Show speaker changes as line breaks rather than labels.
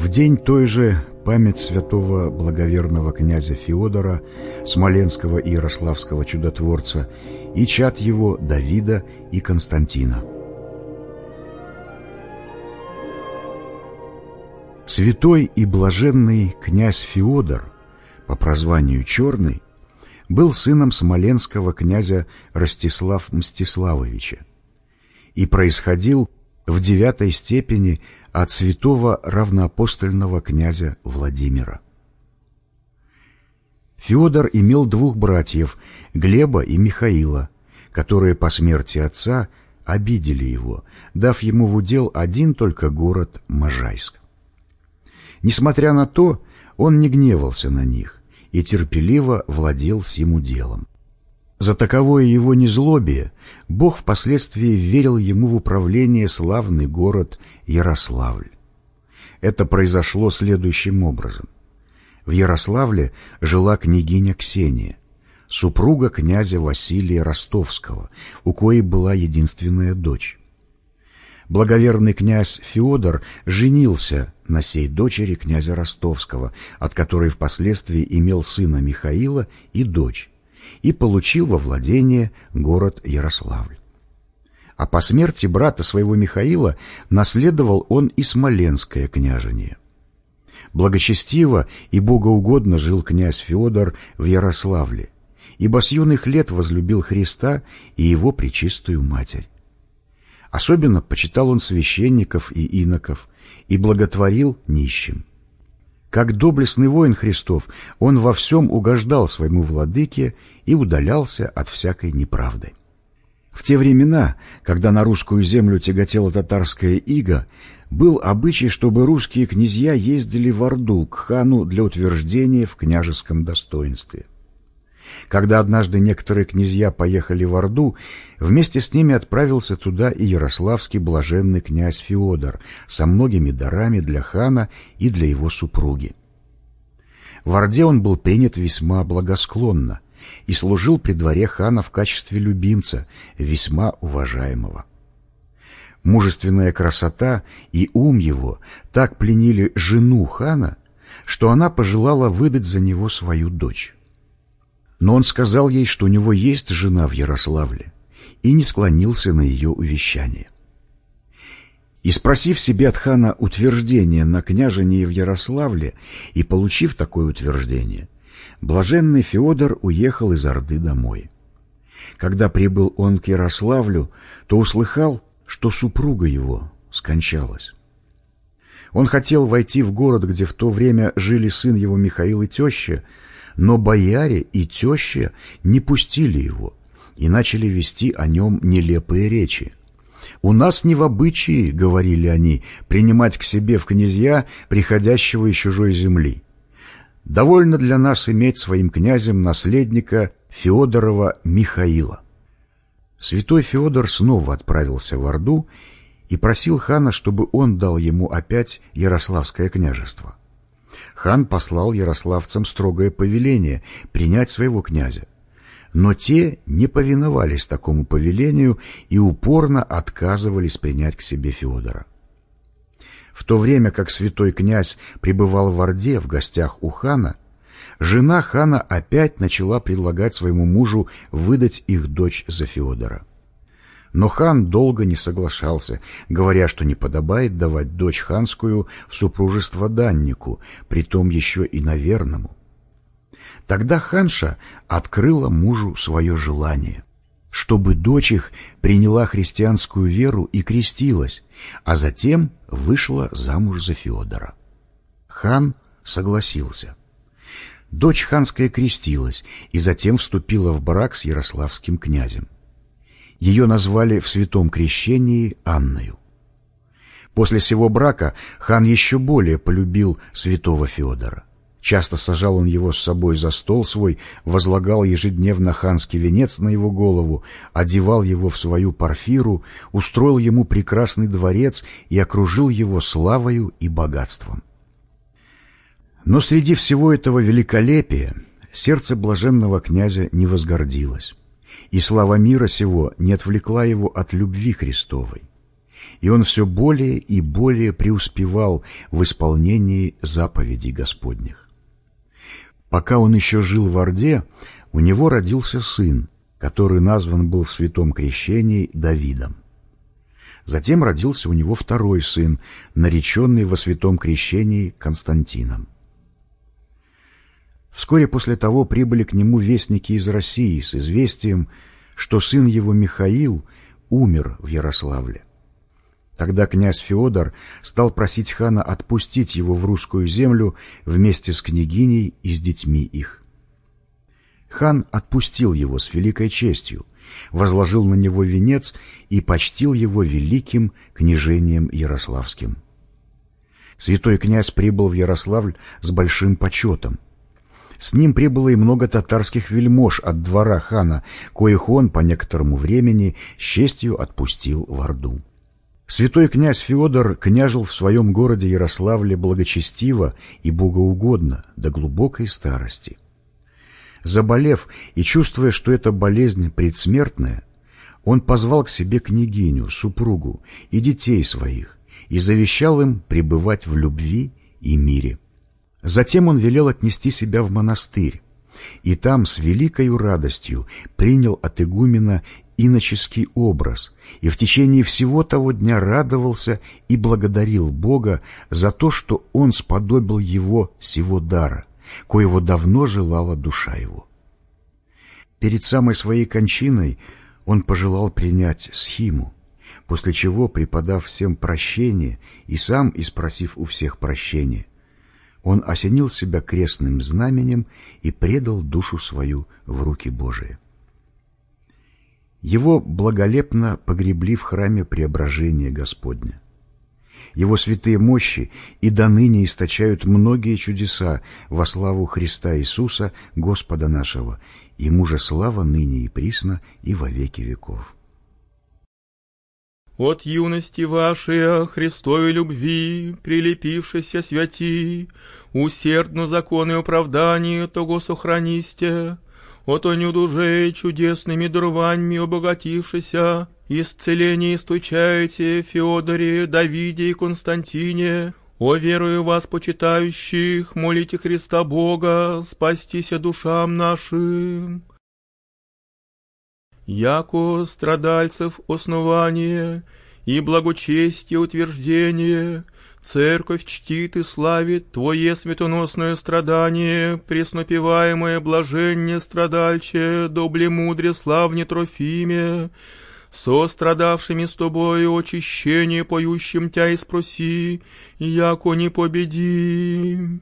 В день той же память святого благоверного князя Феодора, смоленского и ярославского чудотворца, и чад его Давида и Константина. Святой и блаженный князь Феодор, по прозванию Черный, был сыном смоленского князя Ростислав Мстиславовича и происходил в девятой степени от святого равноапостольного князя Владимира. Феодор имел двух братьев, Глеба и Михаила, которые по смерти отца обидели его, дав ему в удел один только город Можайск. Несмотря на то, он не гневался на них и терпеливо владел сему делом. За таковое его незлобие Бог впоследствии верил ему в управление славный город Ярославль. Это произошло следующим образом. В Ярославле жила княгиня Ксения, супруга князя Василия Ростовского, у коей была единственная дочь. Благоверный князь Феодор женился на сей дочери князя Ростовского, от которой впоследствии имел сына Михаила и дочь, и получил во владение город Ярославль. А по смерти брата своего Михаила наследовал он и Смоленское княжение. Благочестиво и богоугодно жил князь Феодор в Ярославле, ибо с юных лет возлюбил Христа и его пречистую Матерь. Особенно почитал он священников и иноков и благотворил нищим. Как доблестный воин Христов, он во всем угождал своему владыке и удалялся от всякой неправды. В те времена, когда на русскую землю тяготела татарская ига, был обычай, чтобы русские князья ездили в Орду к хану для утверждения в княжеском достоинстве. Когда однажды некоторые князья поехали в Орду, вместе с ними отправился туда и ярославский блаженный князь Феодор со многими дарами для хана и для его супруги. В Орде он был принят весьма благосклонно и служил при дворе хана в качестве любимца, весьма уважаемого. Мужественная красота и ум его так пленили жену хана, что она пожелала выдать за него свою дочь. Но он сказал ей, что у него есть жена в Ярославле, и не склонился на ее увещание. И спросив себе от хана утверждение на княжении в Ярославле и получив такое утверждение, блаженный Феодор уехал из Орды домой. Когда прибыл он к Ярославлю, то услыхал, что супруга его скончалась. Он хотел войти в город, где в то время жили сын его Михаил и теща, но бояре и теща не пустили его и начали вести о нем нелепые речи. «У нас не в обычае, — говорили они, — принимать к себе в князья приходящего из чужой земли. Довольно для нас иметь своим князем наследника Феодорова Михаила». Святой Феодор снова отправился в Орду и просил хана, чтобы он дал ему опять Ярославское княжество хан послал ярославцам строгое повеление принять своего князя. Но те не повиновались такому повелению и упорно отказывались принять к себе Феодора. В то время как святой князь пребывал в Орде в гостях у хана, жена хана опять начала предлагать своему мужу выдать их дочь за Феодора. Но хан долго не соглашался, говоря, что не подобает давать дочь ханскую в супружество даннику, притом еще и наверному. Тогда ханша открыла мужу свое желание, чтобы дочь их приняла христианскую веру и крестилась, а затем вышла замуж за Феодора. Хан согласился. Дочь ханская крестилась и затем вступила в брак с ярославским князем. Ее назвали в святом крещении Анною. После сего брака хан еще более полюбил святого Феодора. Часто сажал он его с собой за стол свой, возлагал ежедневно ханский венец на его голову, одевал его в свою парфиру, устроил ему прекрасный дворец и окружил его славою и богатством. Но среди всего этого великолепия сердце блаженного князя не возгордилось и слава мира сего не отвлекла его от любви Христовой. и он все более и более преуспевал в исполнении заповедей Господних. Пока он еще жил в Орде, у него родился сын, который назван был в святом крещении Давидом. Затем родился у него второй сын, нареченный во святом крещении Константином. Вскоре после того прибыли к нему вестники из России с известием, что сын его Михаил умер в Ярославле. Тогда князь Феодор стал просить хана отпустить его в русскую землю вместе с княгиней и с детьми их. Хан отпустил его с великой честью, возложил на него венец и почтил его великим княжением Ярославским. Святой князь прибыл в Ярославль с большим почетом. С ним прибыло и много татарских вельмож от двора хана, коих он по некоторому времени с честью отпустил в Орду. Святой князь Феодор княжил в своем городе Ярославле благочестиво и богоугодно до глубокой старости. Заболев и чувствуя, что эта болезнь предсмертная, он позвал к себе княгиню, супругу и детей своих и завещал им пребывать в любви и мире. Затем он велел отнести себя в монастырь, и там с великою радостью принял от игумена иноческий образ и в течение всего того дня радовался и благодарил Бога за то, что Он сподобил его сего дара, коего давно желала душа его. Перед самой своей кончиной он пожелал принять схиму, после чего, преподав всем прощение и сам испросив у всех прощения, он осенил себя крестным знаменем и предал душу свою в руки Божии. Его благолепно погребли в храме Преображения Господня. Его святые мощи и до ныне источают многие чудеса во славу Христа Иисуса, Господа нашего, Ему же слава ныне и присно и во веки веков.
От юности вашей, Христовой любви, прилепившейся святи, усердно законы оправдания того сохранисте, от онюдуже чудесными дарованиями обогатившися, исцеление стучаете Феодоре, Давиде и Константине, о верую вас почитающих, молите Христа Бога, спастися душам нашим. Яко страдальцев основание и благочестие утверждение — Церковь чтит и славит Твое светоносное страдание, преснопеваемое блаженне страдальче, добле мудре славне Трофиме, со страдавшими с Тобою очищение поющим Тя и спроси, яко не победи.